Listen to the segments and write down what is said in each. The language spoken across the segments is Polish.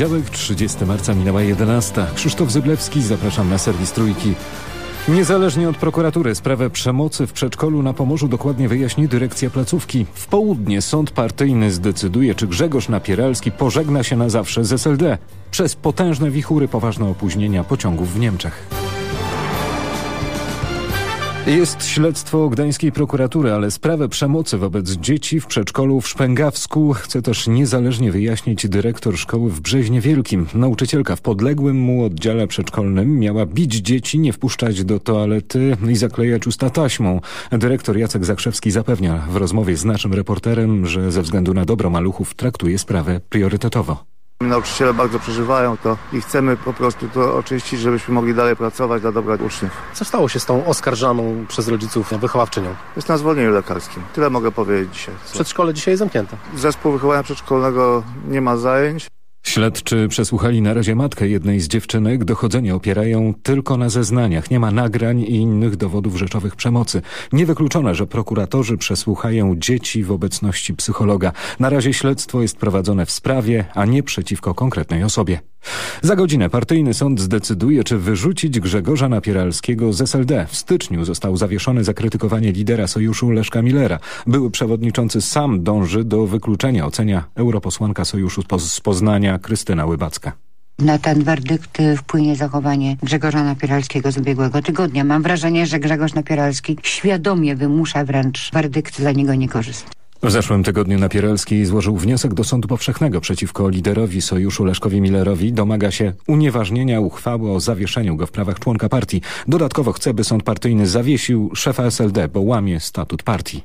Poniedziałek, 30 marca minęła 11. Krzysztof Zyblewski, zapraszam na serwis Trójki. Niezależnie od prokuratury sprawę przemocy w przedszkolu na Pomorzu dokładnie wyjaśni dyrekcja placówki. W południe sąd partyjny zdecyduje, czy Grzegorz Napieralski pożegna się na zawsze z SLD. Przez potężne wichury poważne opóźnienia pociągów w Niemczech. Jest śledztwo gdańskiej prokuratury, ale sprawę przemocy wobec dzieci w przedszkolu w Szpęgawsku chce też niezależnie wyjaśnić dyrektor szkoły w Brzeźnie Wielkim. Nauczycielka w podległym mu oddziale przedszkolnym miała bić dzieci, nie wpuszczać do toalety i zaklejać usta taśmą. Dyrektor Jacek Zakrzewski zapewnia w rozmowie z naszym reporterem, że ze względu na dobro maluchów traktuje sprawę priorytetowo. Nauczyciele bardzo przeżywają to i chcemy po prostu to oczyścić, żebyśmy mogli dalej pracować dla dobra uczniów. Co stało się z tą oskarżaną przez rodziców wychowawczynią? Jest na zwolnieniu lekarskim. Tyle mogę powiedzieć dzisiaj. Przedszkole dzisiaj jest zamknięte. Zespół wychowania przedszkolnego nie ma zajęć. Śledczy przesłuchali na razie matkę jednej z dziewczynek. Dochodzenie opierają tylko na zeznaniach. Nie ma nagrań i innych dowodów rzeczowych przemocy. Niewykluczone, że prokuratorzy przesłuchają dzieci w obecności psychologa. Na razie śledztwo jest prowadzone w sprawie, a nie przeciwko konkretnej osobie. Za godzinę partyjny sąd zdecyduje, czy wyrzucić Grzegorza Napieralskiego z SLD. W styczniu został zawieszony za krytykowanie lidera sojuszu Leszka Millera. Były przewodniczący sam dąży do wykluczenia, ocenia europosłanka sojuszu z Poznania Krystyna Łybacka. Na ten werdykt wpłynie zachowanie Grzegorza Napieralskiego z ubiegłego tygodnia. Mam wrażenie, że Grzegorz Napieralski świadomie wymusza wręcz werdykt dla niego niekorzystny. W zeszłym tygodniu Napieralski złożył wniosek do Sądu Powszechnego przeciwko liderowi sojuszu Leszkowi Millerowi. Domaga się unieważnienia uchwały o zawieszeniu go w prawach członka partii. Dodatkowo chce, by sąd partyjny zawiesił szefa SLD, bo łamie statut partii.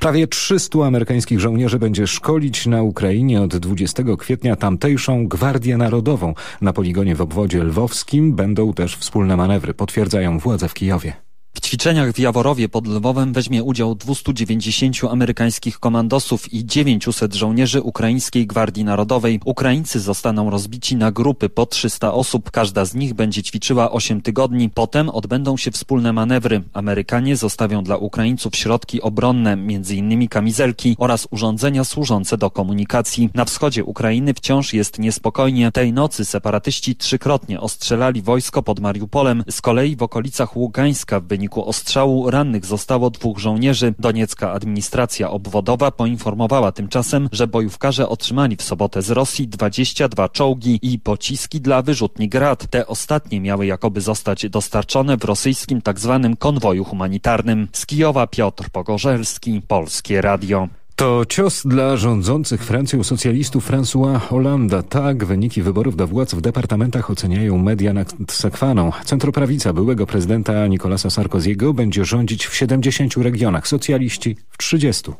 Prawie 300 amerykańskich żołnierzy będzie szkolić na Ukrainie od 20 kwietnia tamtejszą Gwardię Narodową. Na poligonie w obwodzie lwowskim będą też wspólne manewry, potwierdzają władze w Kijowie. Ćwiczeniach w Jaworowie pod Lwowem weźmie udział 290 amerykańskich komandosów i 900 żołnierzy Ukraińskiej Gwardii Narodowej. Ukraińcy zostaną rozbici na grupy po 300 osób. Każda z nich będzie ćwiczyła 8 tygodni. Potem odbędą się wspólne manewry. Amerykanie zostawią dla Ukraińców środki obronne, m.in. kamizelki oraz urządzenia służące do komunikacji. Na wschodzie Ukrainy wciąż jest niespokojnie. Tej nocy separatyści trzykrotnie ostrzelali wojsko pod Mariupolem. Z kolei w okolicach Ługańska w wyniku ostrzału rannych zostało dwóch żołnierzy. Doniecka administracja obwodowa poinformowała tymczasem, że bojówkarze otrzymali w sobotę z Rosji 22 czołgi i pociski dla wyrzutni Grad. Te ostatnie miały jakoby zostać dostarczone w rosyjskim tzw. Tak konwoju humanitarnym. Z Kijowa Piotr Pogorzelski, Polskie Radio. To cios dla rządzących Francją socjalistów François Hollanda. Tak wyniki wyborów do władz w departamentach oceniają media nad Sekwaną. Centroprawica byłego prezydenta Nicolasa Sarkoziego będzie rządzić w 70 regionach, socjaliści w 30.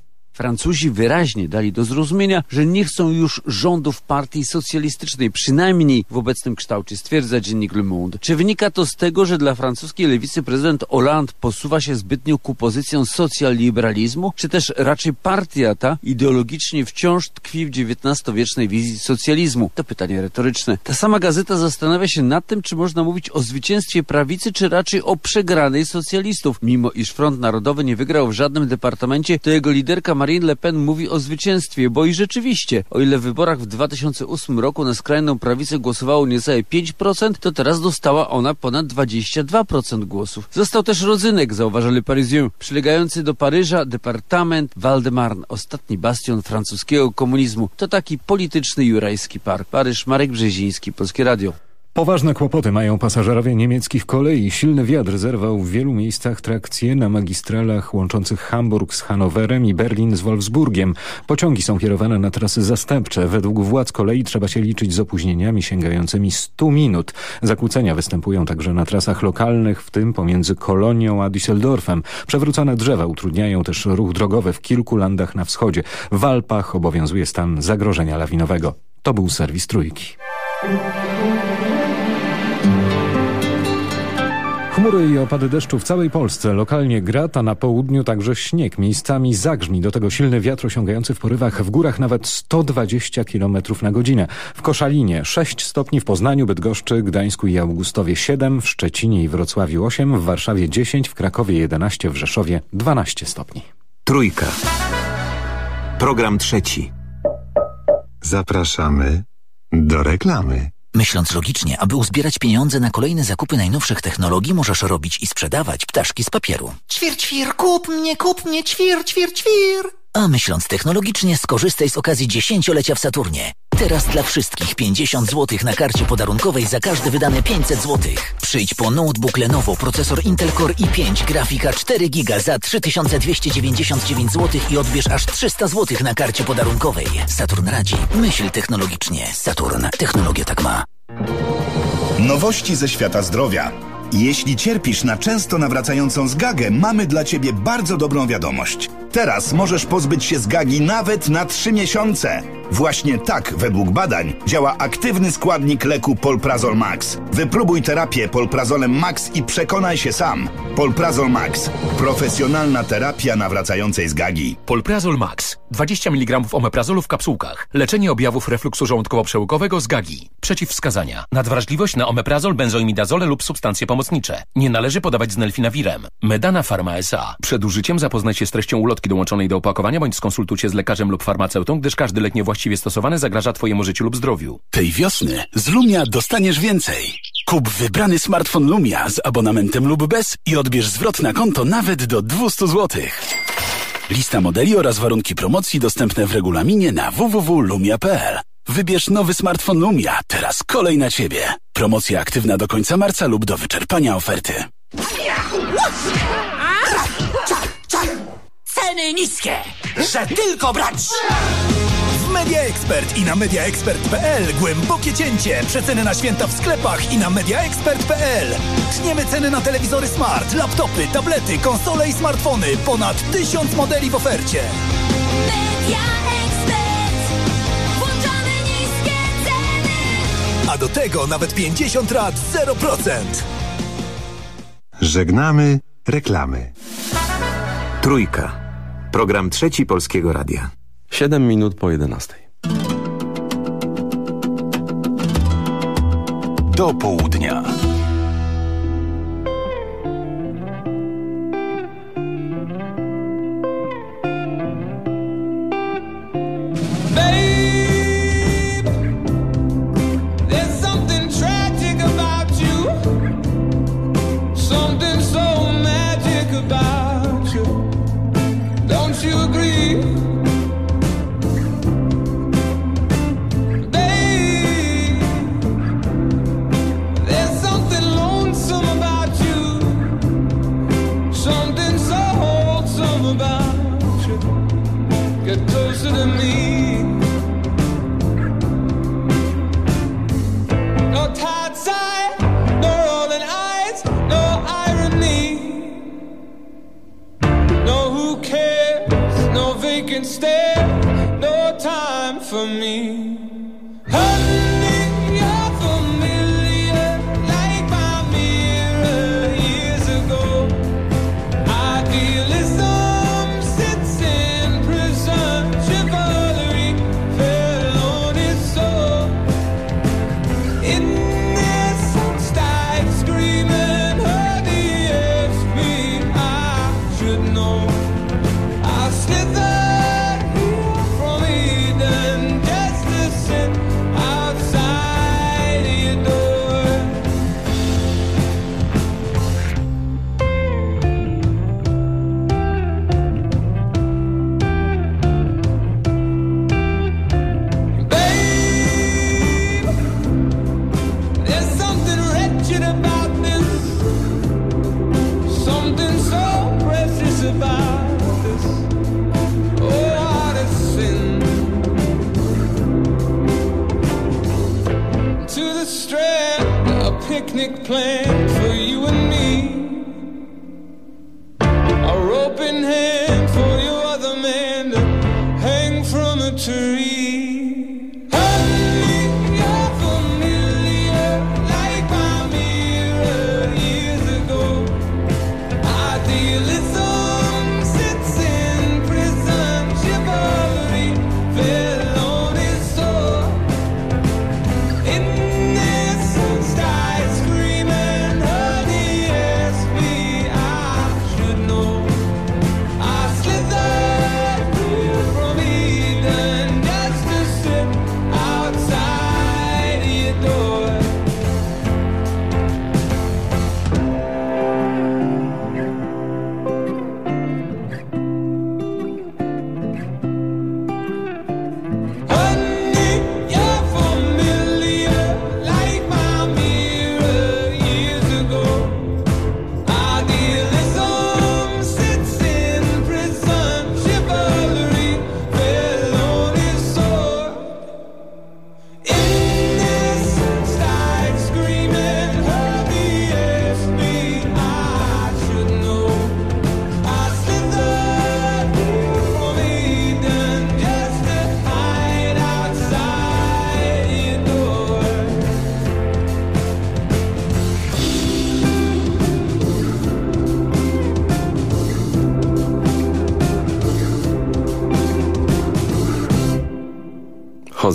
Francuzi wyraźnie dali do zrozumienia, że nie chcą już rządów partii socjalistycznej, przynajmniej w obecnym kształcie, stwierdza dziennik Le Monde. Czy wynika to z tego, że dla francuskiej lewicy prezydent Hollande posuwa się zbytnio ku pozycjom socjaliberalizmu, czy też raczej partia ta ideologicznie wciąż tkwi w XIX-wiecznej wizji socjalizmu? To pytanie retoryczne. Ta sama gazeta zastanawia się nad tym, czy można mówić o zwycięstwie prawicy, czy raczej o przegranej socjalistów. Mimo iż Front Narodowy nie wygrał w żadnym departamencie, to jego liderka Marine Le Pen mówi o zwycięstwie, bo i rzeczywiście, o ile w wyborach w 2008 roku na skrajną prawicę głosowało niecałe 5%, to teraz dostała ona ponad 22% głosów. Został też rodzynek, zauważa Le Parisien, przylegający do Paryża departament Val-de-Marne, ostatni bastion francuskiego komunizmu. To taki polityczny jurajski park. Paryż, Marek Brzeziński, Polskie Radio. Poważne kłopoty mają pasażerowie niemieckich kolei. Silny wiatr zerwał w wielu miejscach trakcje na magistralach łączących Hamburg z Hanowerem i Berlin z Wolfsburgiem. Pociągi są kierowane na trasy zastępcze. Według władz kolei trzeba się liczyć z opóźnieniami sięgającymi 100 minut. Zakłócenia występują także na trasach lokalnych, w tym pomiędzy Kolonią a Düsseldorfem. Przewrócone drzewa utrudniają też ruch drogowy w kilku landach na wschodzie. W Alpach obowiązuje stan zagrożenia lawinowego. To był serwis Trójki. Chmury i opady deszczu w całej Polsce. Lokalnie grat, a na południu także śnieg. Miejscami zagrzmi. Do tego silny wiatr osiągający w porywach w górach nawet 120 km na godzinę. W Koszalinie 6 stopni, w Poznaniu, Bydgoszczy, Gdańsku i Augustowie 7, w Szczecinie i Wrocławiu 8, w Warszawie 10, w Krakowie 11, w Rzeszowie 12 stopni. Trójka. Program trzeci. Zapraszamy Do reklamy. Myśląc logicznie, aby uzbierać pieniądze na kolejne zakupy najnowszych technologii, możesz robić i sprzedawać ptaszki z papieru. Ćwir, ćwir, kup mnie, kup mnie, ćwir, ćwir, ćwir. A myśląc technologicznie, skorzystaj z okazji dziesięciolecia w Saturnie. Teraz dla wszystkich 50 zł na karcie podarunkowej za każde wydane 500 zł. Przyjdź po notebook Lenovo, procesor Intel Core i5, grafika 4 GB za 3299 zł i odbierz aż 300 zł na karcie podarunkowej. Saturn radzi. Myśl technologicznie. Saturn. Technologia tak ma. Nowości ze świata zdrowia. Jeśli cierpisz na często nawracającą zgagę, mamy dla Ciebie bardzo dobrą wiadomość. Teraz możesz pozbyć się zgagi nawet na 3 miesiące. Właśnie tak, według badań, działa aktywny składnik leku Polprazol Max. Wypróbuj terapię Polprazolem Max i przekonaj się sam. Polprazol Max. Profesjonalna terapia nawracającej zgagi. Polprazol Max. 20 mg omeprazolu w kapsułkach. Leczenie objawów refluksu żołądkowo-przełykowego z. Przeciwwskazania. Nadwrażliwość na omeprazol, benzoimidazole lub substancje pomocnicze. Nie należy podawać z nelfinawirem. Medana Pharma S.A. Przed użyciem zapoznaj się z treścią ulotki dołączonej do opakowania bądź skonsultuj się z lekarzem lub farmaceutą, gdyż każdy lek niewłaściwie stosowany zagraża Twojemu życiu lub zdrowiu. Tej wiosny z Lumia dostaniesz więcej. Kup wybrany smartfon Lumia z abonamentem lub bez i odbierz zwrot na konto nawet do 200 zł. Lista modeli oraz warunki promocji dostępne w regulaminie na www.lumia.pl. Wybierz nowy smartfon Lumia, teraz kolej na Ciebie. Promocja aktywna do końca marca lub do wyczerpania oferty. Ceny niskie, że tylko brać. W Media Expert i na mediaexpert.pl głębokie cięcie. Przeceny na święta w sklepach i na mediaexpert.pl. Tniemy ceny na telewizory smart, laptopy, tablety, konsole i smartfony. Ponad tysiąc modeli w ofercie. Media Expert. Włączamy niskie ceny. A do tego nawet 50 lat 0%. Żegnamy reklamy. Trójka. Program trzeci Polskiego Radia. 7 minut po 11. Do południa.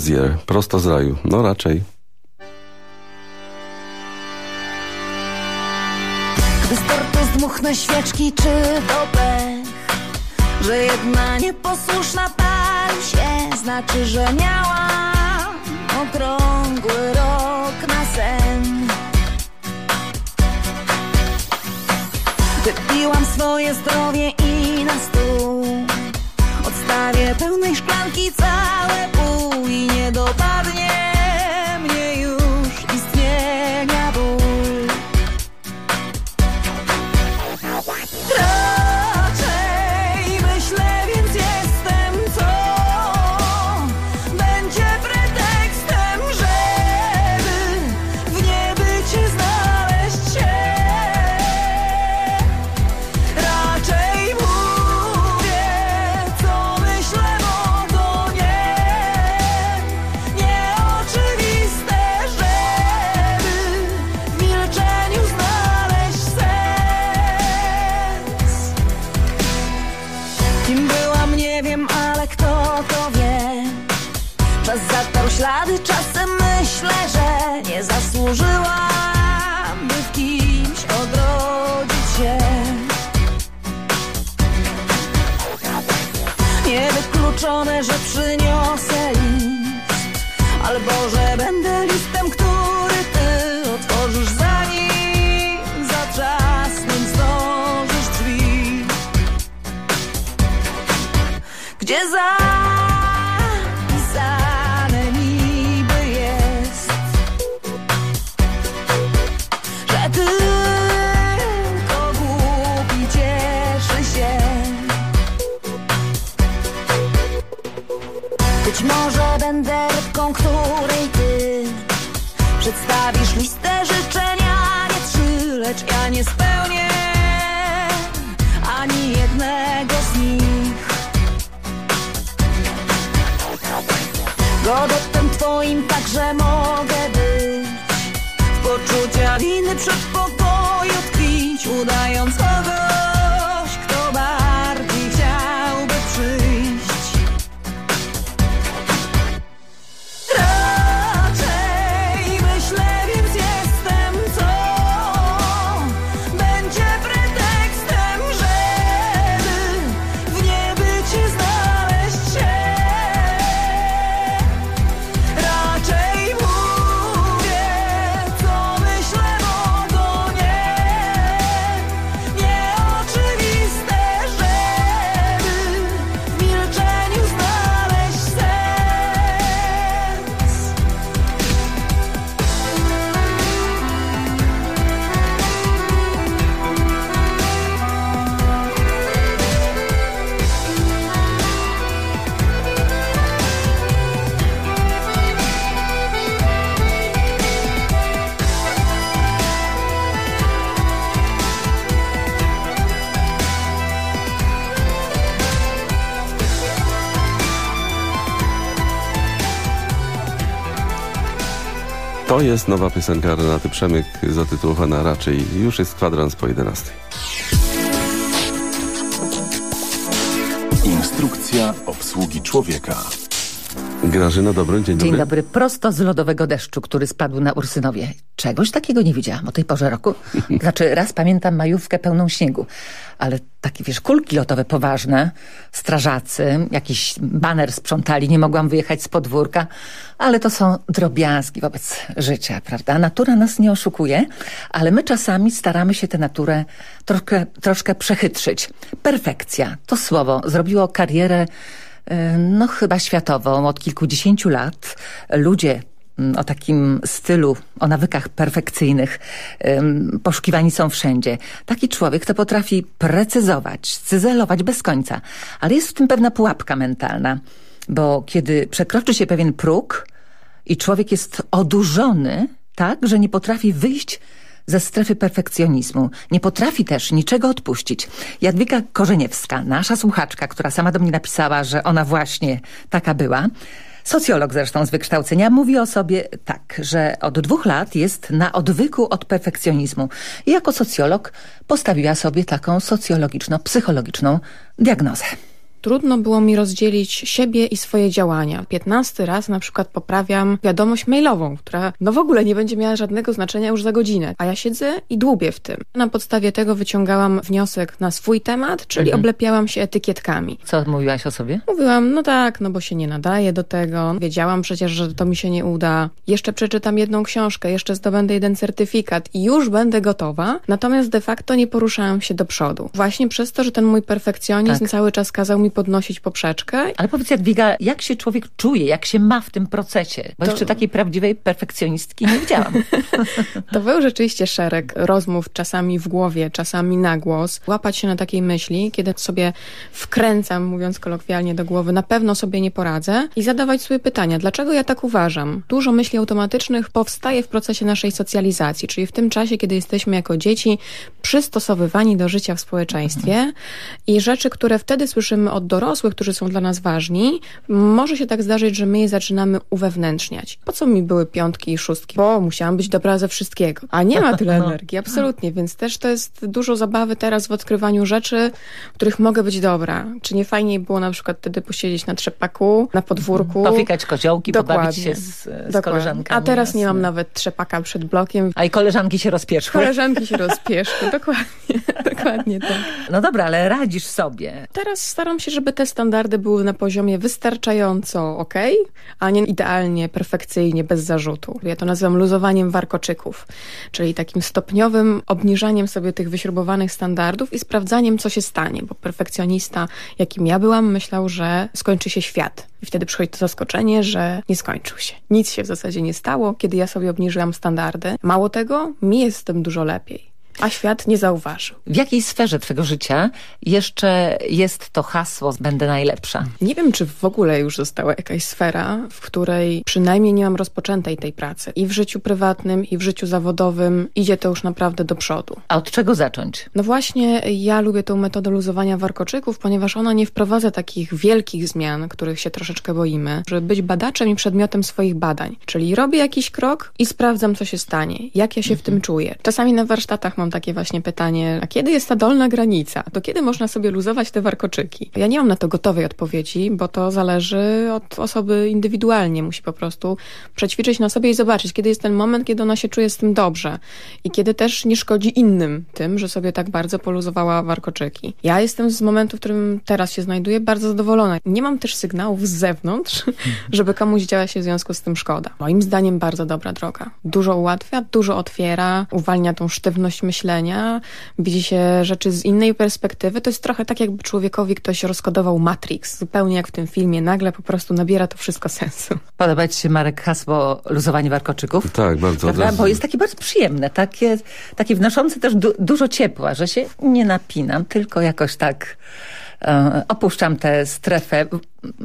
Hozier, prosto z raju. No raczej. Tortu zdmuchnę świeczki, czy to pech? Że jedna nieposłuszna pali się Znaczy, że miałam okrągły rok na sen Wypiłam swoje zdrowie i na stół Odstawię pełnej szklanki całe I nie dopadnie Twoim także mogę być. W poczucia winy przed pokoju tkwić Udając jest nowa piosenka Renaty Przemyk zatytułowana raczej Już jest kwadrans po 11. Instrukcja obsługi człowieka. Grażyna Dobry, dzień dobry. Dzień dobry. Prosto z lodowego deszczu, który spadł na Ursynowie. Czegoś takiego nie widziałam o tej porze roku. Znaczy, raz pamiętam majówkę pełną śniegu, ale takie, wiesz, kulki lodowe poważne, strażacy, jakiś baner sprzątali, nie mogłam wyjechać z podwórka, ale to są drobiazgi wobec życia, prawda? Natura nas nie oszukuje, ale my czasami staramy się tę naturę troszkę, troszkę przechytrzyć. Perfekcja, to słowo, zrobiło karierę no chyba światową od kilkudziesięciu lat. Ludzie mm, o takim stylu, o nawykach perfekcyjnych poszukiwani są wszędzie. Taki człowiek to potrafi precyzować, cyzelować bez końca, ale jest w tym pewna pułapka mentalna, bo kiedy przekroczy się pewien próg i człowiek jest odurzony tak, że nie potrafi wyjść ze strefy perfekcjonizmu. Nie potrafi też niczego odpuścić. Jadwiga Korzeniewska, nasza słuchaczka, która sama do mnie napisała, że ona właśnie taka była, socjolog zresztą z wykształcenia, mówi o sobie tak, że od dwóch lat jest na odwyku od perfekcjonizmu. I jako socjolog postawiła sobie taką socjologiczno-psychologiczną diagnozę. Trudno było mi rozdzielić siebie i swoje działania. Piętnasty raz na przykład poprawiam wiadomość mailową, która no w ogóle nie będzie miała żadnego znaczenia już za godzinę, a ja siedzę i dłubię w tym. Na podstawie tego wyciągałam wniosek na swój temat, czyli Mhm. oblepiałam się etykietkami. Co mówiłaś o sobie? Mówiłam, no tak, no bo się nie nadaje do tego. Wiedziałam przecież, że to mi się nie uda. Jeszcze przeczytam jedną książkę, jeszcze zdobędę jeden certyfikat i już będę gotowa. Natomiast de facto nie poruszałam się do przodu. Właśnie przez to, że ten mój perfekcjonizm Tak. cały czas kazał mi podnosić poprzeczkę. Ale powiedz Jadwiga, jak się człowiek czuje, jak się ma w tym procesie? Bo To- jeszcze takiej prawdziwej perfekcjonistki nie widziałam. To był rzeczywiście szereg rozmów, czasami w głowie, czasami na głos. Łapać się na takiej myśli, kiedy sobie wkręcam, mówiąc kolokwialnie, do głowy, na pewno sobie nie poradzę i zadawać sobie pytania, dlaczego ja tak uważam? Dużo myśli automatycznych powstaje w procesie naszej socjalizacji, czyli w tym czasie, kiedy jesteśmy jako dzieci przystosowywani do życia w społeczeństwie i rzeczy, które wtedy słyszymy od dorosłych, którzy są dla nas ważni, może się tak zdarzyć, że my je zaczynamy uwewnętrzniać. Po co mi były piątki i szóstki? Bo musiałam być dobra ze wszystkiego. A nie ma tyle No. energii, absolutnie. Więc też to jest dużo zabawy teraz w odkrywaniu rzeczy, w których mogę być dobra. Czy nie fajniej było na przykład wtedy posiedzieć na trzepaku, na podwórku? Pofikać koziołki, pobawić się Dokładnie. z, z Dokładnie. koleżankami. A teraz nie mam nawet trzepaka przed blokiem. A i koleżanki się rozpieszły. Koleżanki się rozpieszły, dokładnie, dokładnie tak. No dobra, ale radzisz sobie. Teraz staram się, żeby te standardy były na poziomie wystarczająco ok, a nie idealnie, perfekcyjnie, bez zarzutu. Ja to nazywam luzowaniem warkoczyków, czyli takim stopniowym obniżaniem sobie tych wyśrubowanych standardów i sprawdzaniem, co się stanie, bo perfekcjonista, jakim ja byłam, myślał, że skończy się świat. I wtedy przychodzi to zaskoczenie, że nie skończył się. Nic się w zasadzie nie stało, kiedy ja sobie obniżyłam standardy. Mało tego, mi jest z tym dużo lepiej. A świat nie zauważył. W jakiej sferze twojego życia jeszcze jest to hasło będę najlepsza? Nie wiem, czy w ogóle już została jakaś sfera, w której przynajmniej nie mam rozpoczętej tej pracy. I w życiu prywatnym, i w życiu zawodowym idzie to już naprawdę do przodu. A od czego zacząć? No właśnie, ja lubię tą metodę luzowania warkoczyków, ponieważ ona nie wprowadza takich wielkich zmian, których się troszeczkę boimy, żeby być badaczem i przedmiotem swoich badań. Czyli robię jakiś krok i sprawdzam, co się stanie, jak ja się w tym czuję. Czasami na warsztatach mam takie właśnie pytanie, a kiedy jest ta dolna granica? To kiedy można sobie luzować te warkoczyki? Ja nie mam na to gotowej odpowiedzi, bo to zależy od osoby indywidualnie. Musi po prostu przećwiczyć na sobie i zobaczyć, kiedy jest ten moment, kiedy ona się czuje z tym dobrze i kiedy też nie szkodzi innym tym, że sobie tak bardzo poluzowała warkoczyki. Ja jestem z momentu, w którym teraz się znajduję, bardzo zadowolona. Nie mam też sygnałów z zewnątrz, żeby komuś działa się w związku z tym szkoda. Moim zdaniem bardzo dobra droga. Dużo ułatwia, dużo otwiera, uwalnia tą sztywność myślenia, widzi się rzeczy z innej perspektywy. To jest trochę tak, jakby człowiekowi ktoś rozkodował Matrix, zupełnie jak w tym filmie. Nagle po prostu nabiera to wszystko sensu. Podoba ci się, Marek, hasło luzowanie warkoczyków? Tak, bardzo. Prawda? Bo jest takie bardzo przyjemne, takie, takie wnoszące też du dużo ciepła, że się nie napinam, tylko jakoś tak opuszczam tę strefę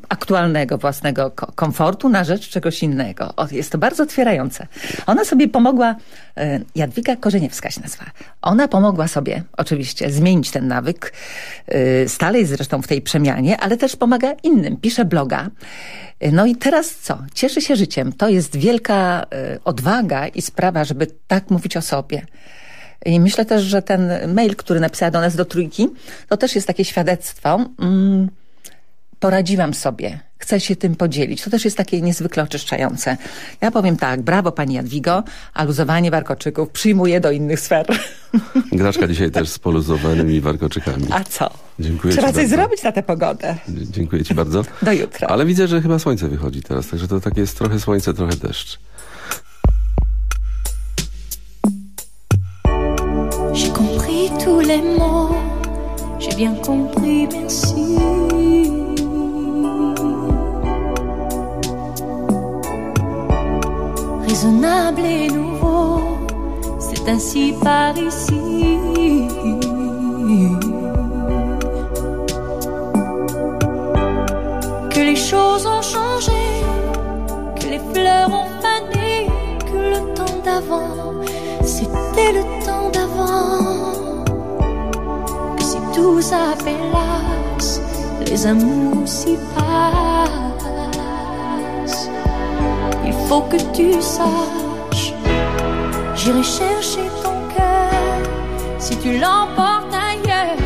aktualnego własnego ko- komfortu na rzecz czegoś innego. O, jest to bardzo otwierające. Ona sobie pomogła, e, Jadwiga Korzeniewska się nazywa. Ona pomogła sobie oczywiście zmienić ten nawyk, e, stale jest zresztą w tej przemianie, ale też pomaga innym. Pisze bloga. E, No i teraz co? Cieszy się życiem. To jest wielka e, odwaga i sprawa, żeby tak mówić o sobie. I myślę też, że ten mail, który napisała do nas do trójki, to też jest takie świadectwo. Mm, poradziłam sobie. Chcę się tym podzielić. To też jest takie niezwykle oczyszczające. Ja powiem tak, brawo pani Jadwigo, a luzowanie warkoczyków przyjmuję do innych sfer. Graszka dzisiaj też z poluzowanymi warkoczykami. A co? Dziękuję Trzeba coś bardzo. zrobić na tę pogodę. Dziękuję ci bardzo. Do jutra. Ale widzę, że chyba słońce wychodzi teraz, także to tak jest trochę słońce, trochę deszcz. Tous les mots, j'ai bien compris, merci. Raisonnable et nouveau, c'est ainsi par ici. Que les choses ont changé, que les fleurs ont fané, que le temps d'avant, c'était le temps d'avant. Tout s'appelasse, les amours s'y passent. Il faut que tu saches, j'irai chercher ton cœur si tu l'emportes ailleurs,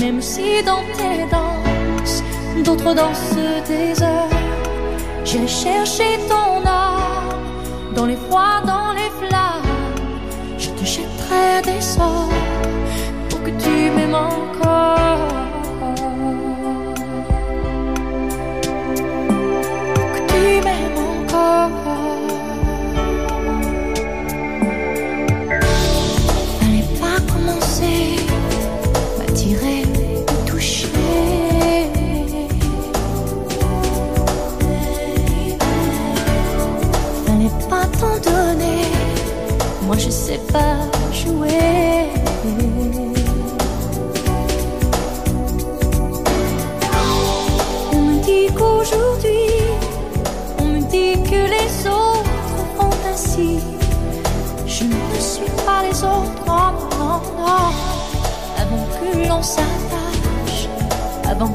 même si dans tes danses, d'autres dansent tes heures. J'irai chercher ton âme dans les froids, dans les flammes. Je te jetterai des sorts m'aimes encore. Que tu m'aimes encore. Fallait pas commencer, m'attirer, me toucher. Fallait pas t'en donner, moi je sais pas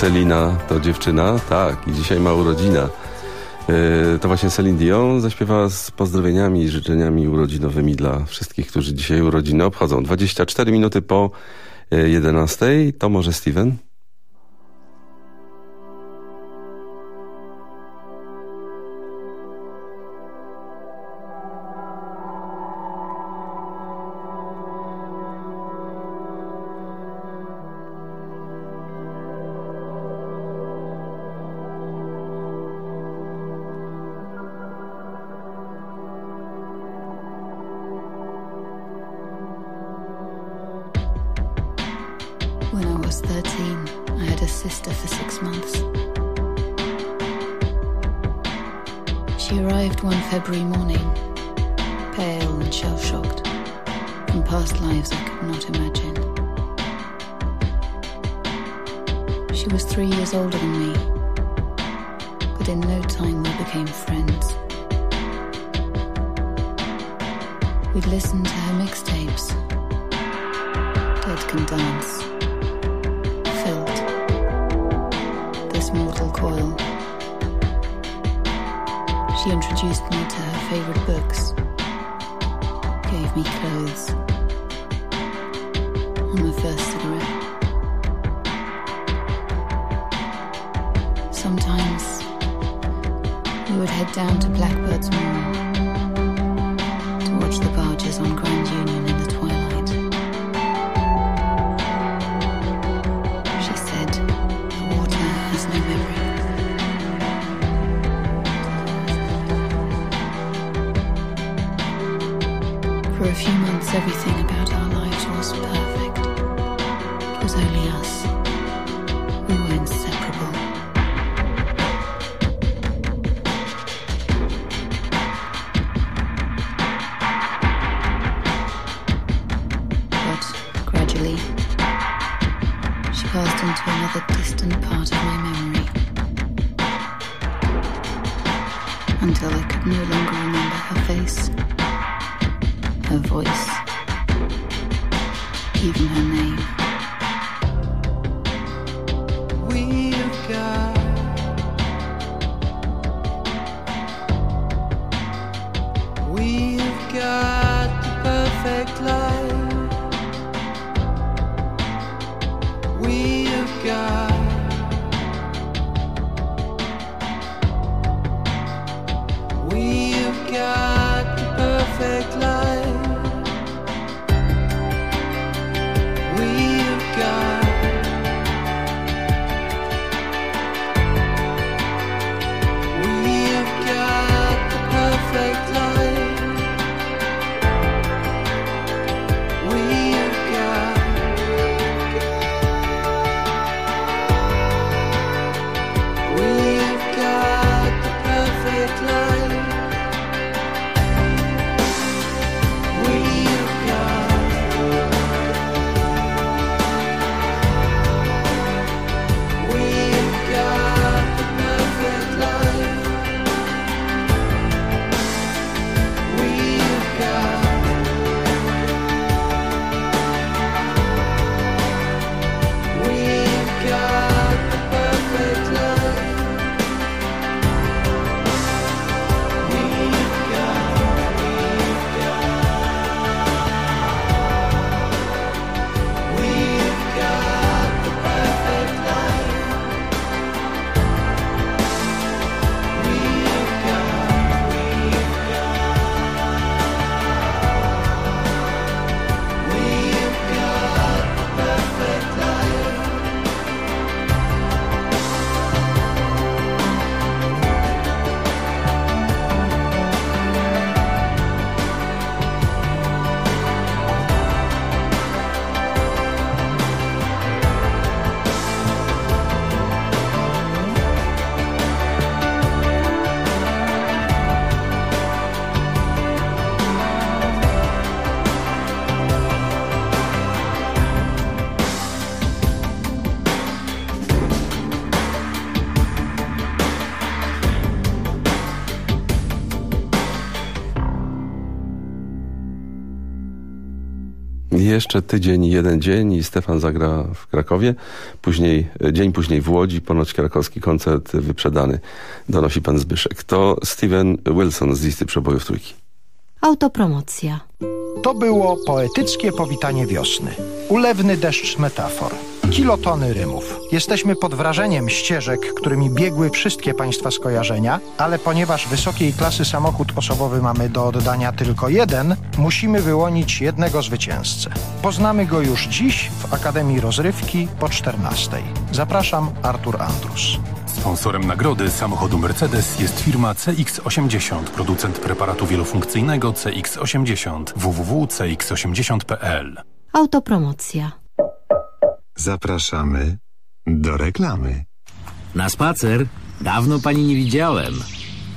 Celina to dziewczyna? Tak, i dzisiaj ma urodzina. Yy, To właśnie Celine Dion zaśpiewała z pozdrowieniami i życzeniami urodzinowymi dla wszystkich, którzy dzisiaj urodziny obchodzą. 24 minuty po yy, 11. To może Steven? Sister for six months. She arrived one February morning, pale and shell shocked, from past lives I could not imagine. She was three years older than me, but in no time we became friends. We'd listen to her mixtapes. Dead Can Dance. She introduced me to her favorite books. Gave me clothes. On my first cigarette. Sometimes we would head down to Blackbird's Moor to watch the barges on keeping him. Jeszcze tydzień, jeden dzień i Stefan zagra w Krakowie. Później, dzień później w Łodzi, ponoć krakowski koncert wyprzedany, donosi pan Zbyszek. To Steven Wilson z listy przebojów trójki. Autopromocja. To było poetyckie powitanie wiosny. Ulewny deszcz metafor. Kilotony rymów. Jesteśmy pod wrażeniem ścieżek, którymi biegły wszystkie Państwa skojarzenia, ale ponieważ wysokiej klasy samochód osobowy mamy do oddania tylko jeden, musimy wyłonić jednego zwycięzcę. Poznamy go już dziś w Akademii Rozrywki po 14. Zapraszam, Artur Andrus. Sponsorem nagrody samochodu Mercedes jest firma CX80, producent preparatu wielofunkcyjnego CX80 www.cx80.pl. Autopromocja. Zapraszamy do reklamy. Na spacer? Dawno pani nie widziałem.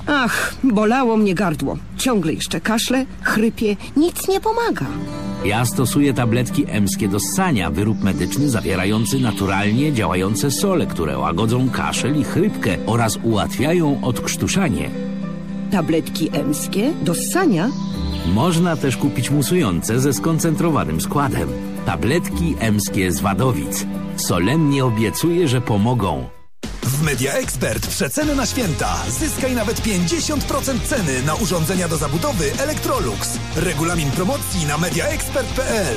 Ach, bolało mnie gardło. Ciągle jeszcze kaszle, chrypie, nic nie pomaga. Ja stosuję tabletki emskie do ssania, wyrób medyczny zawierający naturalnie działające sole, które łagodzą kaszel i chrypkę oraz ułatwiają odkrztuszanie. Tabletki emskie do ssania? Można też kupić musujące ze skoncentrowanym składem. Tabletki emskie z Wadowic. Solennie obiecuję, że pomogą. W Media Expert przeceny na święta. Zyskaj nawet 50% ceny na urządzenia do zabudowy Electrolux. Regulamin promocji na mediaexpert.pl.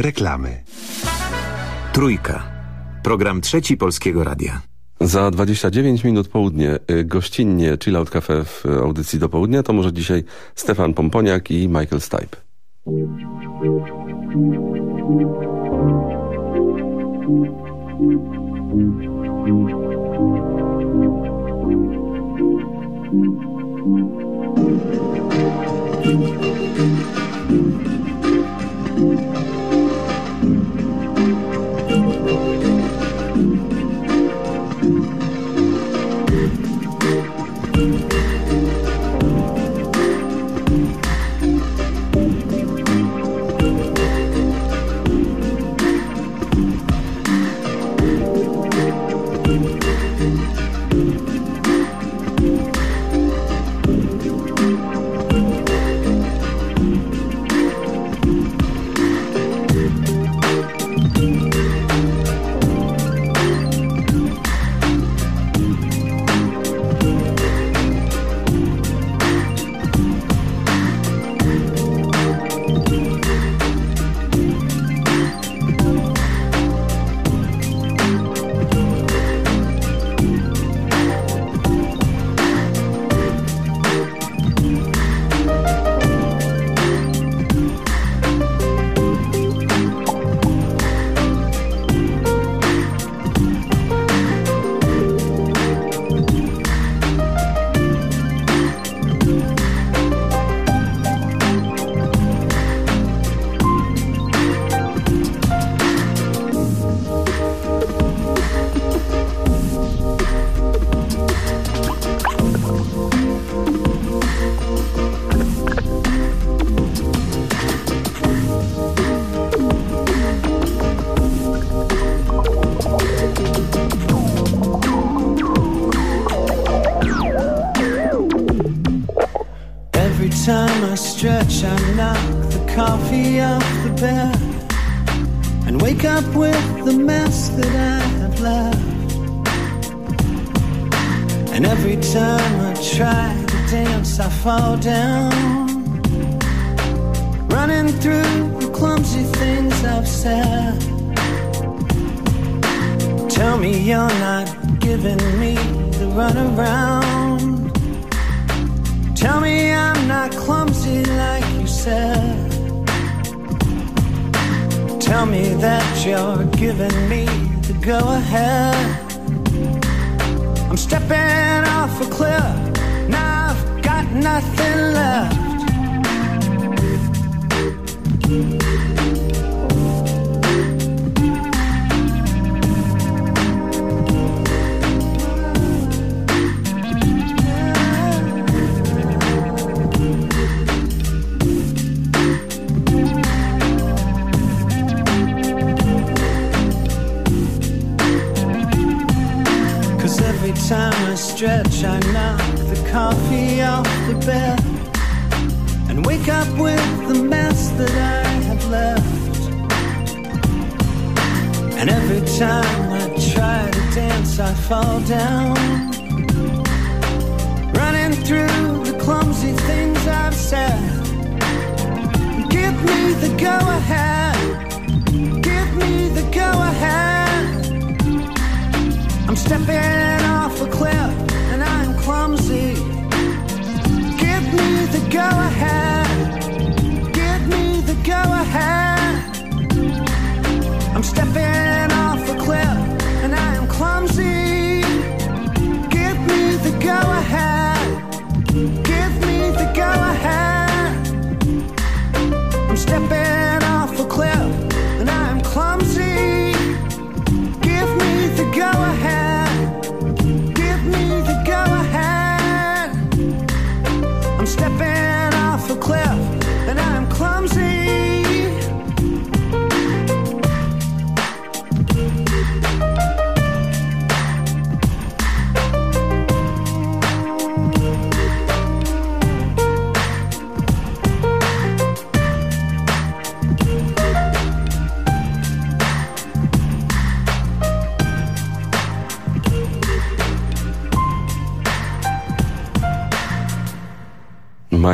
Reklamy. Trójka. Program trzeci Polskiego Radia. Za 29 minut południe y, gościnnie Chill Out Cafe w y, audycji do południa to może dzisiaj Stefan Pomponiak i Michael Stipe. that you're giving me to go ahead. I'm stepping off a cliff, now I've got nothing left.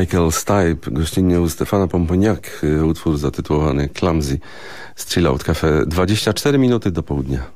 Michael Stipe, gościnnie u Stefana Pomponiak, y, utwór zatytułowany Clumsy z Chillout Cafe. 24 minuty do południa.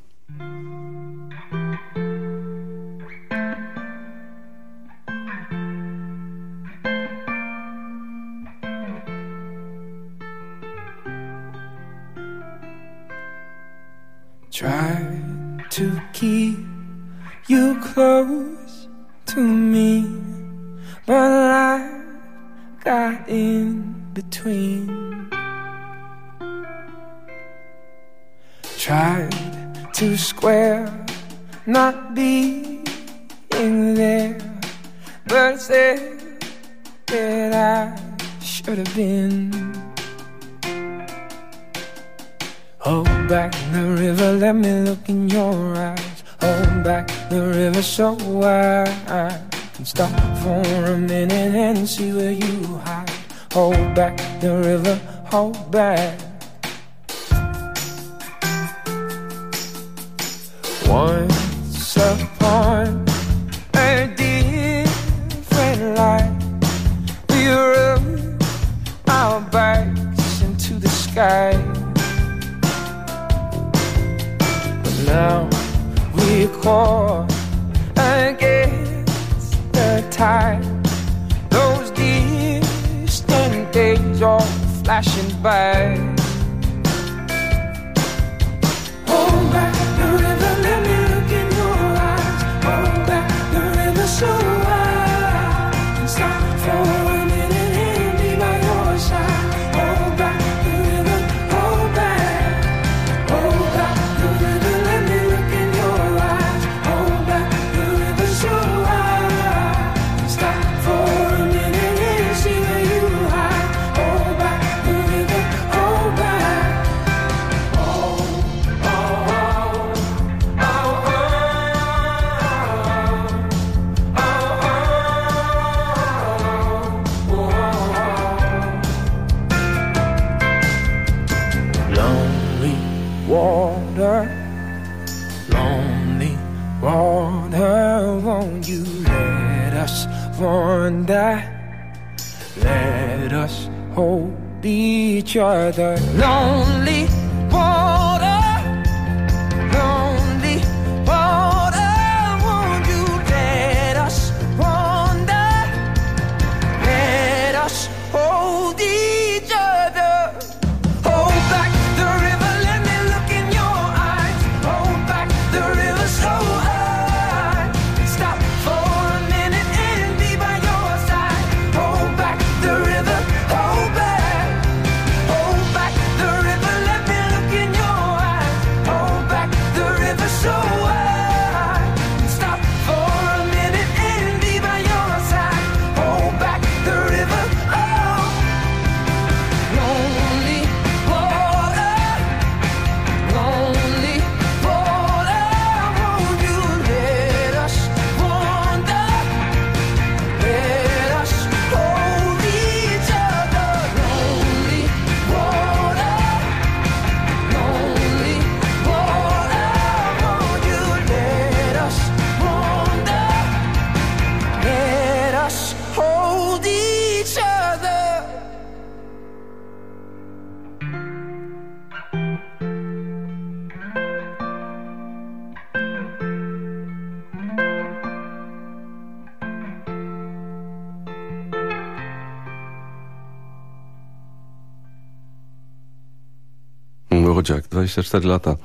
Młodziak, 24 lata.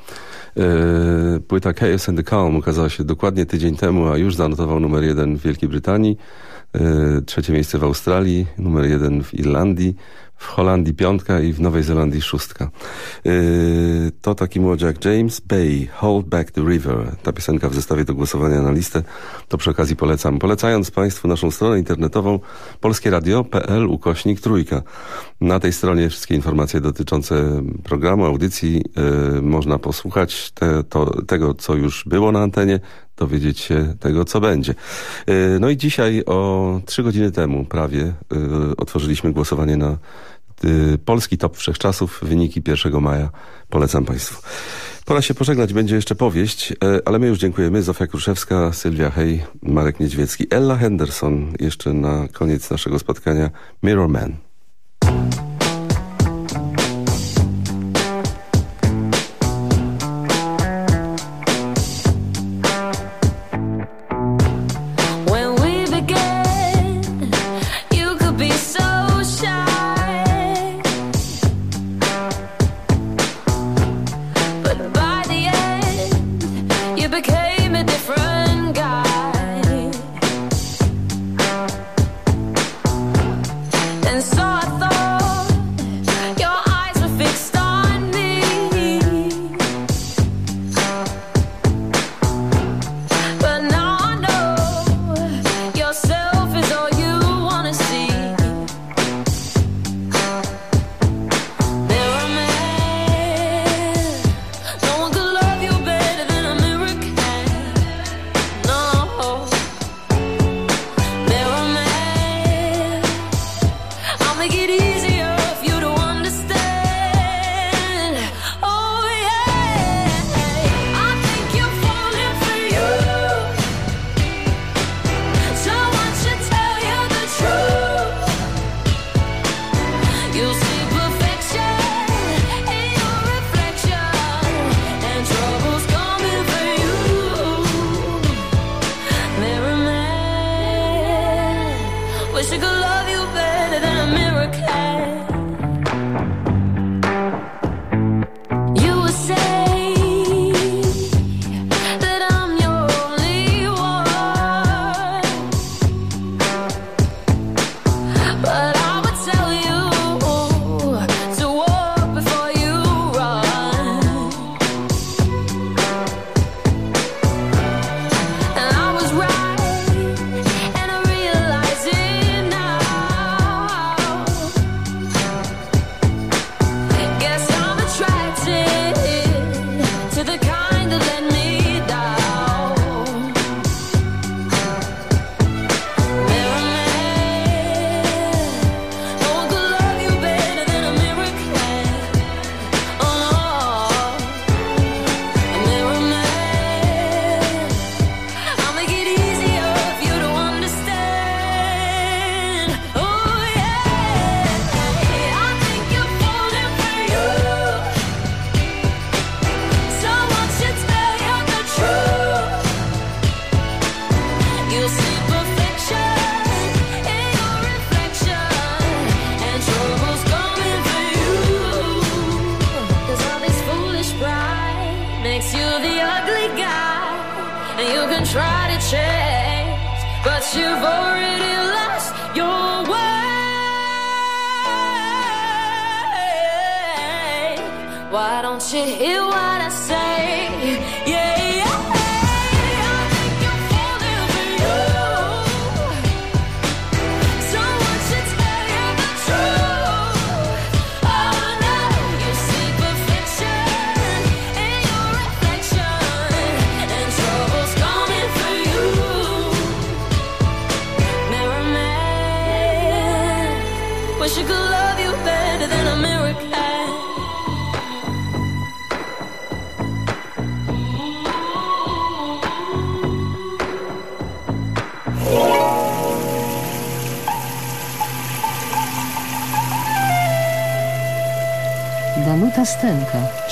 Yy, płyta Chaos and the Calm ukazała się dokładnie tydzień temu, a już zanotował numer jeden w Wielkiej Brytanii, yy, trzecie miejsce w Australii, numer jeden w Irlandii, w Holandii piątka i w Nowej Zelandii szóstka. Yy, to taki młodziak James Bay, Hold Back the River. Ta piosenka w zestawie do głosowania na listę. To przy okazji polecam. Polecając Państwu naszą stronę internetową polskieradio.pl ukośnik trójka. Na tej stronie wszystkie informacje dotyczące programu, audycji. Yy, można posłuchać te, to, tego, co już było na antenie, dowiedzieć się tego, co będzie. E, no i dzisiaj o trzy godziny temu prawie e, otworzyliśmy głosowanie na e, polski top wszechczasów, wyniki 1 maja. Polecam Państwu. Pora się pożegnać, będzie jeszcze powieść, ale my już dziękujemy. Zofia Kruszewska, Sylwia Hej, Marek Niedźwiecki, Ella Henderson. Jeszcze na koniec naszego spotkania Mirror Man.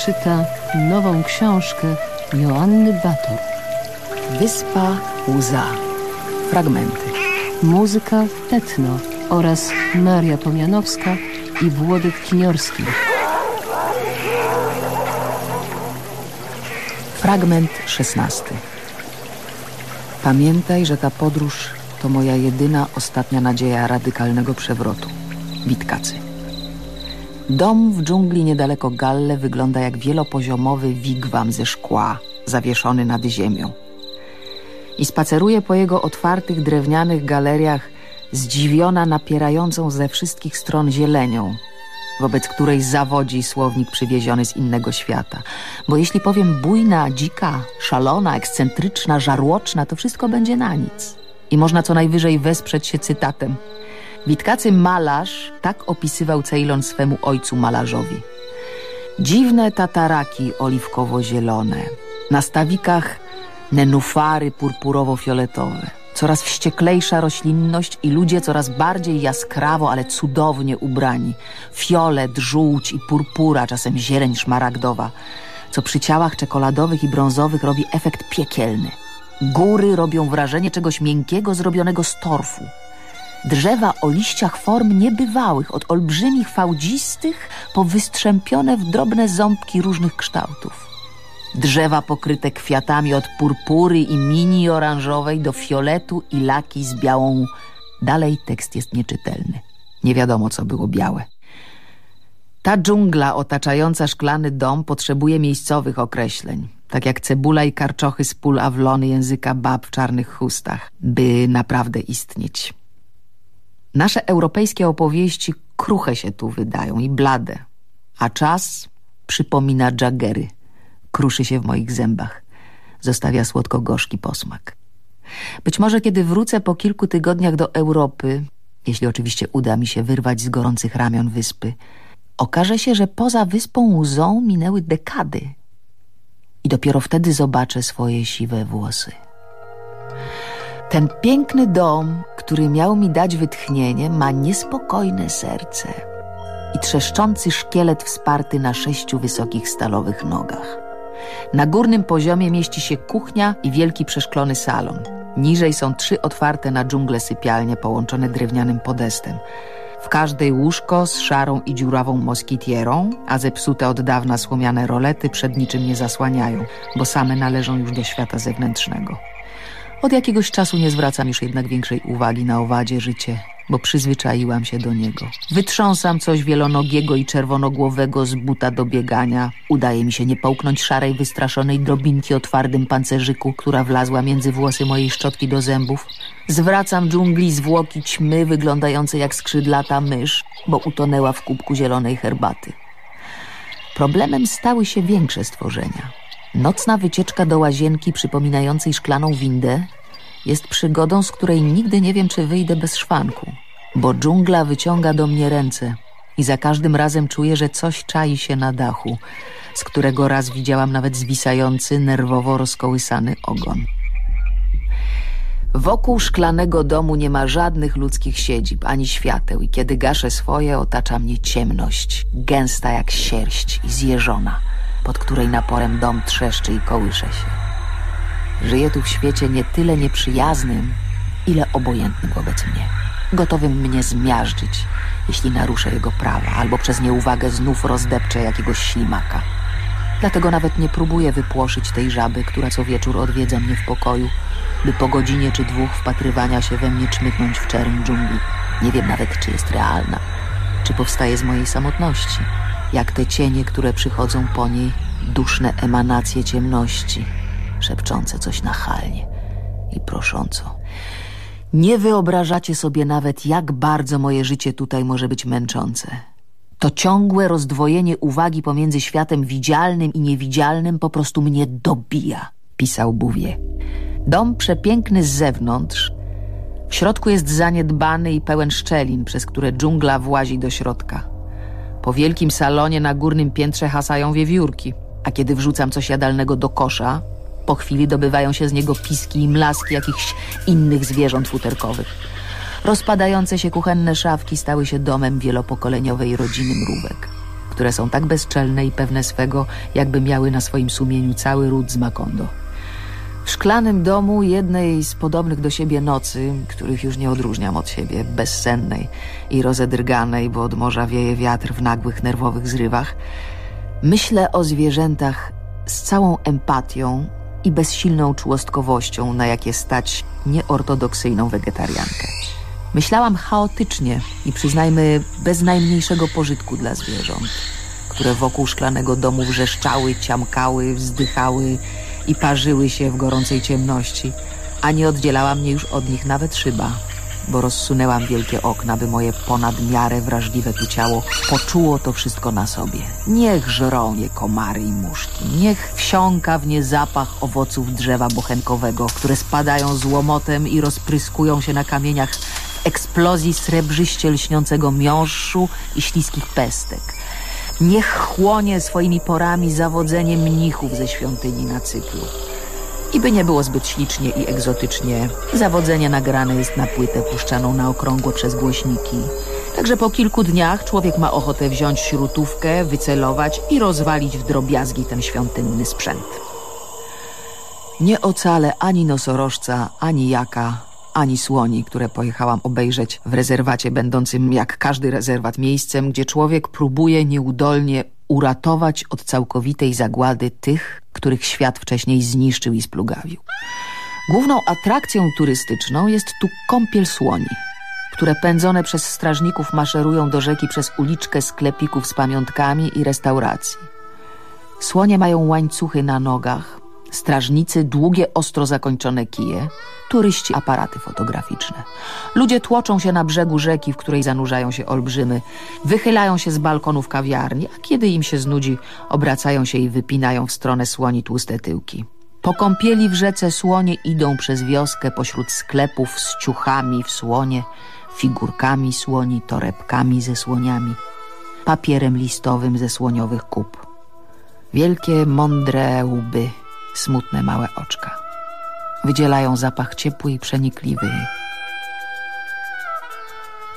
Czyta nową książkę Joanny Bator. Wyspa Łza. Fragmenty. Muzyka Tetno oraz Maria Pomianowska i Włodek Kiniorski. Fragment szesnasty. Pamiętaj, że ta podróż to moja jedyna ostatnia nadzieja radykalnego przewrotu. Witkacy. Dom w dżungli niedaleko Galle wygląda jak wielopoziomowy wigwam ze szkła, zawieszony nad ziemią. I spaceruję po jego otwartych drewnianych galeriach, zdziwiona napierającą ze wszystkich stron zielenią, wobec której zawodzi słownik przywieziony z innego świata. Bo jeśli powiem bujna, dzika, szalona, ekscentryczna, żarłoczna, to wszystko będzie na nic. I można co najwyżej wesprzeć się cytatem. Witkacy malarz tak opisywał Ceylon swemu ojcu malarzowi. Dziwne tataraki oliwkowo-zielone, na stawikach nenufary purpurowo-fioletowe, coraz wścieklejsza roślinność i ludzie coraz bardziej jaskrawo, ale cudownie ubrani. Fiolet, żółć i purpura, czasem zieleń szmaragdowa, co przy ciałach czekoladowych i brązowych robi efekt piekielny. Góry robią wrażenie czegoś miękkiego zrobionego z torfu. Drzewa o liściach form niebywałych, od olbrzymich fałdzistych po wystrzępione w drobne ząbki różnych kształtów. Drzewa pokryte kwiatami od purpury i mini oranżowej do fioletu i laki z białą. Dalej tekst jest nieczytelny. Nie wiadomo, co było białe. Ta dżungla otaczająca szklany dom potrzebuje miejscowych określeń, tak jak cebula i karczochy z pól awlony języka bab w czarnych chustach, by naprawdę istnieć. Nasze europejskie opowieści kruche się tu wydają i blade, a czas przypomina dżagery. Kruszy się w moich zębach. Zostawia słodko-gorzki posmak. Być może kiedy wrócę po kilku tygodniach do Europy, jeśli oczywiście uda mi się wyrwać z gorących ramion wyspy, okaże się, że poza wyspą łzą minęły dekady. I dopiero wtedy zobaczę swoje siwe włosy. Ten piękny dom, który miał mi dać wytchnienie, ma niespokojne serce i trzeszczący szkielet wsparty na sześciu wysokich stalowych nogach. Na górnym poziomie mieści się kuchnia i wielki przeszklony salon. Niżej są trzy otwarte na dżunglę sypialnie połączone drewnianym podestem. W każdej łóżko z szarą i dziurawą moskitierą, a zepsute od dawna słomiane rolety przed niczym nie zasłaniają, bo same należą już do świata zewnętrznego. Od jakiegoś czasu nie zwracam już jednak większej uwagi na owadzie życie, bo przyzwyczaiłam się do niego. Wytrząsam coś wielonogiego i czerwonogłowego z buta do biegania. Udaje mi się nie połknąć szarej, wystraszonej drobinki o twardym pancerzyku, która wlazła między włosy mojej szczotki do zębów. Zwracam dżungli zwłoki ćmy wyglądające jak skrzydlata mysz, bo utonęła w kubku zielonej herbaty. Problemem stały się większe stworzenia. Nocna wycieczka do łazienki przypominającej szklaną windę jest przygodą, z której nigdy nie wiem, czy wyjdę bez szwanku, bo dżungla wyciąga do mnie ręce i za każdym razem czuję, że coś czai się na dachu, z którego raz widziałam nawet zwisający, nerwowo rozkołysany ogon. Wokół szklanego domu nie ma żadnych ludzkich siedzib, ani świateł i kiedy gaszę swoje, otacza mnie ciemność, gęsta jak sierść i zjeżona, pod której naporem dom trzeszczy i kołysze się. Żyję tu w świecie nie tyle nieprzyjaznym, ile obojętnym wobec mnie, gotowym mnie zmiażdżyć, jeśli naruszę jego prawa, albo przez nieuwagę znów rozdepczę jakiegoś ślimaka. Dlatego nawet nie próbuję wypłoszyć tej żaby, która co wieczór odwiedza mnie w pokoju, by po godzinie czy dwóch wpatrywania się we mnie czmychnąć w czerń dżungli. Nie wiem nawet, czy jest realna, czy powstaje z mojej samotności, jak te cienie, które przychodzą po niej, duszne emanacje ciemności, szepczące coś nachalnie i prosząco. Nie wyobrażacie sobie nawet, jak bardzo moje życie tutaj może być męczące. To ciągłe rozdwojenie uwagi pomiędzy światem widzialnym i niewidzialnym po prostu mnie dobija, pisał Bouvier. Dom przepiękny z zewnątrz, w środku jest zaniedbany i pełen szczelin, przez które dżungla włazi do środka. Po wielkim salonie na górnym piętrze hasają wiewiórki, a kiedy wrzucam coś jadalnego do kosza, po chwili dobywają się z niego piski i mlaski jakichś innych zwierząt futerkowych. Rozpadające się kuchenne szafki stały się domem wielopokoleniowej rodziny mrówek, które są tak bezczelne i pewne swego, jakby miały na swoim sumieniu cały ród z Makondo. W szklanym domu jednej z podobnych do siebie nocy, których już nie odróżniam od siebie, bezsennej i rozedrganej, bo od morza wieje wiatr w nagłych nerwowych zrywach, myślę o zwierzętach z całą empatią i bezsilną czułostkowością, na jakie stać nieortodoksyjną wegetariankę. Myślałam chaotycznie i przyznajmy bez najmniejszego pożytku dla zwierząt, które wokół szklanego domu wrzeszczały, ciamkały, wzdychały i parzyły się w gorącej ciemności, a nie oddzielała mnie już od nich nawet szyba, bo rozsunęłam wielkie okna, by moje ponad miarę wrażliwe tu ciało poczuło to wszystko na sobie. Niech żrą je komary i muszki, niech wsiąka w nie zapach owoców drzewa bochenkowego, które spadają z łomotem i rozpryskują się na kamieniach eksplozji srebrzyście lśniącego miąższu i śliskich pestek. Niech chłonie swoimi porami zawodzenie mnichów ze świątyni na cyklu. I by nie było zbyt ślicznie i egzotycznie, zawodzenie nagrane jest na płytę puszczaną na okrągło przez głośniki. Także po kilku dniach człowiek ma ochotę wziąć śrutówkę, wycelować i rozwalić w drobiazgi ten świątynny sprzęt. Nie ocalę ani nosorożca, ani jaka, ani słoni, które pojechałam obejrzeć w rezerwacie będącym jak każdy rezerwat miejscem, gdzie człowiek próbuje nieudolnie uratować od całkowitej zagłady tych, których świat wcześniej zniszczył i splugawił. Główną atrakcją turystyczną jest tu kąpiel słoni, które pędzone przez strażników maszerują do rzeki przez uliczkę sklepików z pamiątkami i restauracji. Słonie mają łańcuchy na nogach, strażnicy długie, ostro zakończone kije, turyści aparaty fotograficzne. Ludzie tłoczą się na brzegu rzeki, w której zanurzają się olbrzymy, wychylają się z balkonów kawiarni, a kiedy im się znudzi, obracają się i wypinają w stronę słoni tłuste tyłki. Po kąpieli w rzece słonie idą przez wioskę pośród sklepów z ciuchami w słonie, figurkami słoni, torebkami ze słoniami, papierem listowym ze słoniowych kup. Wielkie, mądre łby, smutne małe oczka. Wydzielają zapach ciepły i przenikliwy.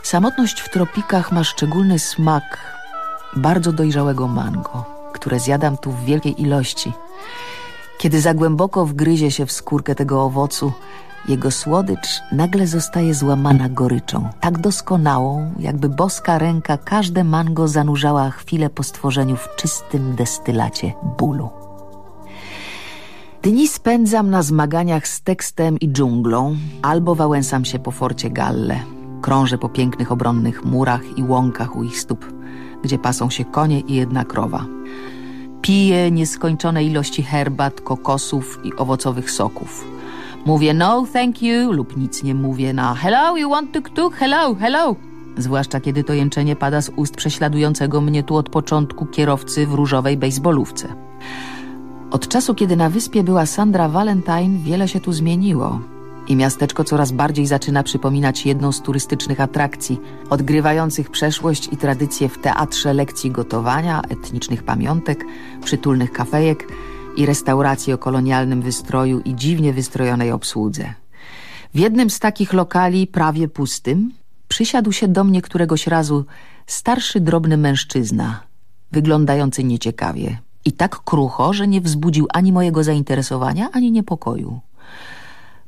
Samotność w tropikach ma szczególny smak bardzo dojrzałego mango, które zjadam tu w wielkiej ilości Kiedy za głęboko wgryzie się w skórkę tego owocu, jego słodycz nagle zostaje złamana goryczą, tak doskonałą, jakby boska ręka każde mango zanurzała chwilę po stworzeniu w czystym destylacie bólu. Dni spędzam na zmaganiach z tekstem i dżunglą, albo wałęsam się po forcie Galle. Krążę po pięknych obronnych murach i łąkach u ich stóp, gdzie pasą się konie i jedna krowa. Piję nieskończone ilości herbat, kokosów i owocowych soków. Mówię no thank you lub nic nie mówię na hello you want tuk-tuk, hello, hello. Zwłaszcza kiedy to jęczenie pada z ust prześladującego mnie tu od początku kierowcy w różowej bejsbolówce. Od czasu, kiedy na wyspie była Sandra Valentine, wiele się tu zmieniło. I miasteczko coraz bardziej zaczyna przypominać jedną z turystycznych atrakcji, odgrywających przeszłość i tradycje w teatrze lekcji gotowania, etnicznych pamiątek, przytulnych kafejek i restauracji o kolonialnym wystroju i dziwnie wystrojonej obsłudze. W jednym z takich lokali, prawie pustym, przysiadł się do mnie któregoś razu starszy, drobny mężczyzna, wyglądający nieciekawie i tak krucho, że nie wzbudził ani mojego zainteresowania, ani niepokoju.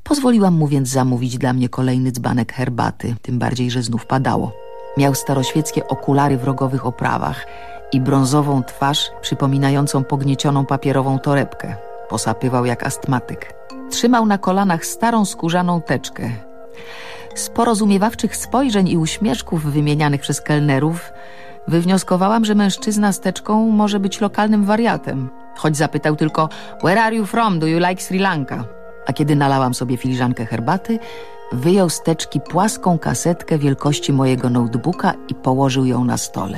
Pozwoliłam mu więc zamówić dla mnie kolejny dzbanek herbaty, tym bardziej, że znów padało. Miał staroświeckie okulary w rogowych oprawach i brązową twarz przypominającą pogniecioną papierową torebkę. Posapywał jak astmatyk. Trzymał na kolanach starą skórzaną teczkę. Z porozumiewawczych spojrzeń i uśmieszków wymienianych przez kelnerów wywnioskowałam, że mężczyzna z teczką może być lokalnym wariatem. Choć zapytał tylko, where are you from, do you like Sri Lanka? A kiedy nalałam sobie filiżankę herbaty, wyjął z teczki płaską kasetkę wielkości mojego notebooka i położył ją na stole.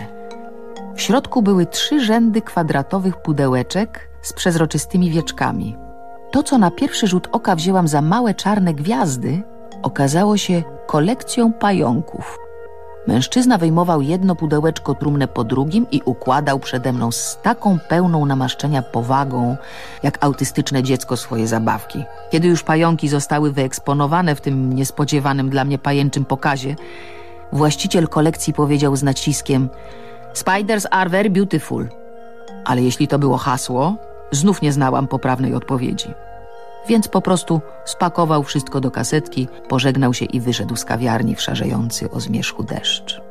W środku były trzy rzędy kwadratowych pudełeczek z przezroczystymi wieczkami. To, co na pierwszy rzut oka wzięłam za małe czarne gwiazdy, okazało się kolekcją pająków. Mężczyzna wyjmował jedno pudełeczko trumne po drugim i układał przede mną z taką pełną namaszczenia powagą, jak autystyczne dziecko swoje zabawki. Kiedy już pająki zostały wyeksponowane w tym niespodziewanym dla mnie pajęczym pokazie, właściciel kolekcji powiedział z naciskiem Spiders are very beautiful. Ale jeśli to było hasło, znów nie znałam poprawnej odpowiedzi. Więc po prostu spakował wszystko do kasetki, pożegnał się i wyszedł z kawiarni w szarzejący o zmierzchu deszcz.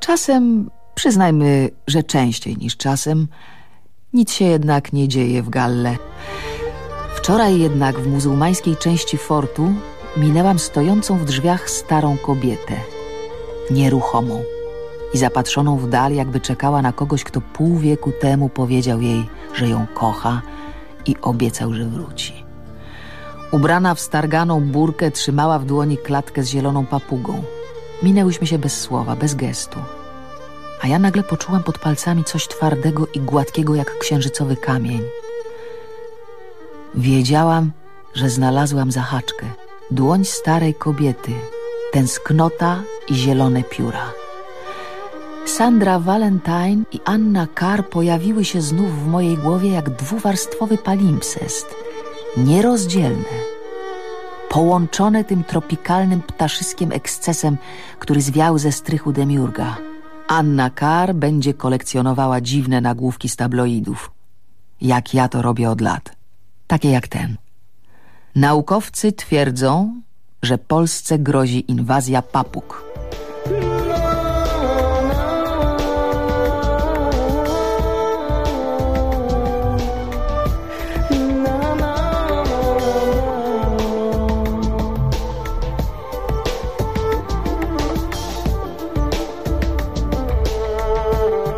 Czasem, przyznajmy, że częściej niż czasem, nic się jednak nie dzieje w Galle. Wczoraj jednak w muzułmańskiej części fortu minęłam stojącą w drzwiach starą kobietę, nieruchomą i zapatrzoną w dal, jakby czekała na kogoś, kto pół wieku temu powiedział jej, że ją kocha i obiecał, że wróci. Ubrana w starganą burkę trzymała w dłoni klatkę z zieloną papugą. Minęłyśmy się bez słowa, bez gestu. A ja nagle poczułam pod palcami coś twardego i gładkiego jak księżycowy kamień. Wiedziałam, że znalazłam zahaczkę. Dłoń starej kobiety, tęsknota i zielone pióra. Sandra Valentine i Anna Carr pojawiły się znów w mojej głowie jak dwuwarstwowy palimpsest, nierozdzielne, połączone tym tropikalnym ptaszyskiem ekscesem, który zwiał ze strychu demiurga. Anna Carr będzie kolekcjonowała dziwne nagłówki z tabloidów, jak ja to robię od lat, takie jak ten. Naukowcy twierdzą, że Polsce grozi inwazja papug.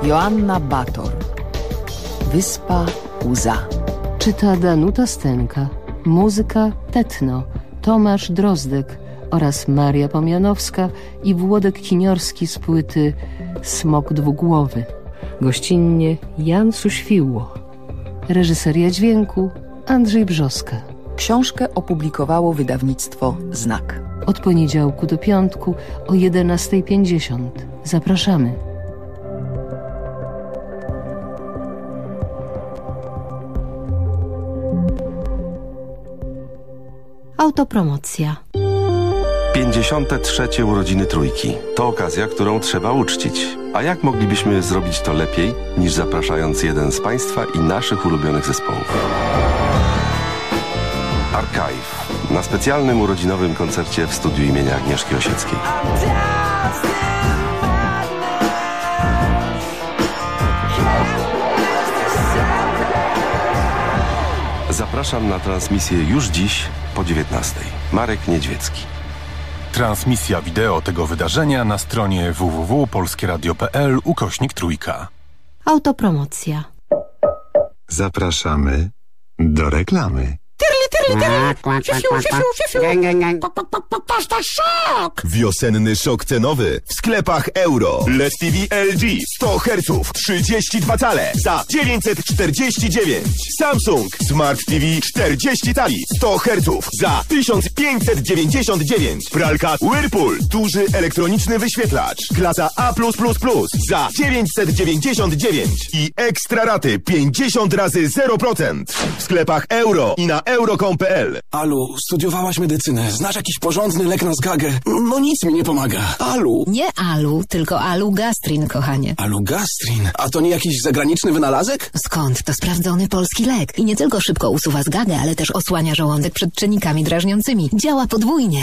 Joanna Bator. Wyspa Łza. Czyta Danuta Stenka. Muzyka Tetno. Tomasz Drozdek oraz Maria Pomianowska i Włodek Kiniorski z płyty Smok Dwugłowy. Gościnnie Jan Suświło. Reżyseria dźwięku Andrzej Brzoska. Książkę opublikowało wydawnictwo Znak. Od poniedziałku do piątku o 11.50 Zapraszamy Autopromocja. 53. urodziny trójki. To okazja, którą trzeba uczcić. A jak moglibyśmy zrobić to lepiej, niż zapraszając jeden z Państwa i naszych ulubionych zespołów? Archive na specjalnym urodzinowym koncercie w studiu imienia Agnieszki Osieckiej. Zapraszam na transmisję już dziś po 19. Marek Niedźwiecki. Transmisja wideo tego wydarzenia na stronie www.polskieradio.pl ukośnik trójka. Autopromocja. Zapraszamy do reklamy. Pasta szok! Wiosenny szok cenowy w sklepach euro. LED TV LG 100 Hz 32 cale za 949. Samsung Smart TV 40 cali 100 Hz za 1599. Pralka Whirlpool duży elektroniczny wyświetlacz klasa A+++ za 999 i ekstra raty 50 razy 0% w sklepach euro i na euro.com.pl. Alu, studiowałaś medycynę. Znasz jakiś porządny lek na zgagę? No nic mi nie pomaga. Alu. Nie Alu, tylko Alu Gastrin, kochanie. Alu Gastrin? A to nie jakiś zagraniczny wynalazek? Skąd? To sprawdzony polski lek. I nie tylko szybko usuwa zgagę, ale też osłania żołądek przed czynnikami drażniącymi. Działa podwójnie.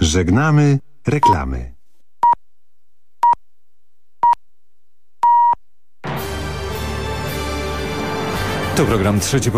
Żegnamy reklamy. To program Trzeci Polski